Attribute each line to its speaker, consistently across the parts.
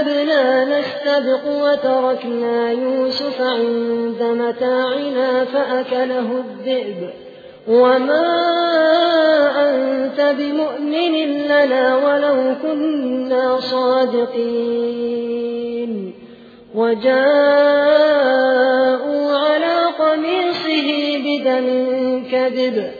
Speaker 1: إنا ذهبنا نستبق وتركنا يوسف عند متاعنا فأكله الذئب وما أنت بمؤمن لنا ولو كنا صادقين وجاءوا على قميصه بدم كذب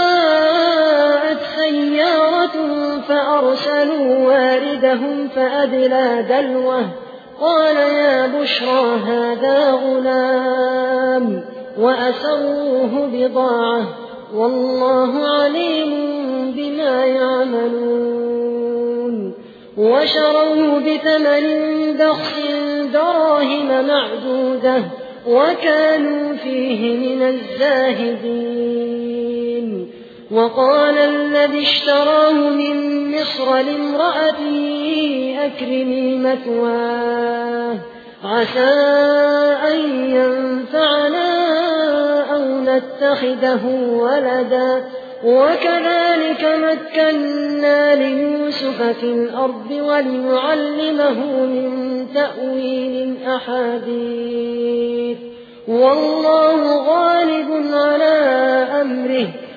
Speaker 1: سيارة فأرسلوا واردهم فأدلى دلوه. قال يا بشرى هذا غلام وأسروه بضاعة. والله عليم بما يعملون. وشروه بثمن بخس دراهم معدودة. وكانوا فيه من الزاهدين. وقال الذي اشتراه من مصر لامرأته أكرمي مثواه عسى أن ينفعنا أو نتخذه ولدا. وكذلك مكنا ليوسف في الأرض ولنعلمه من تأويل الأحاديث. والله غالب على أمره.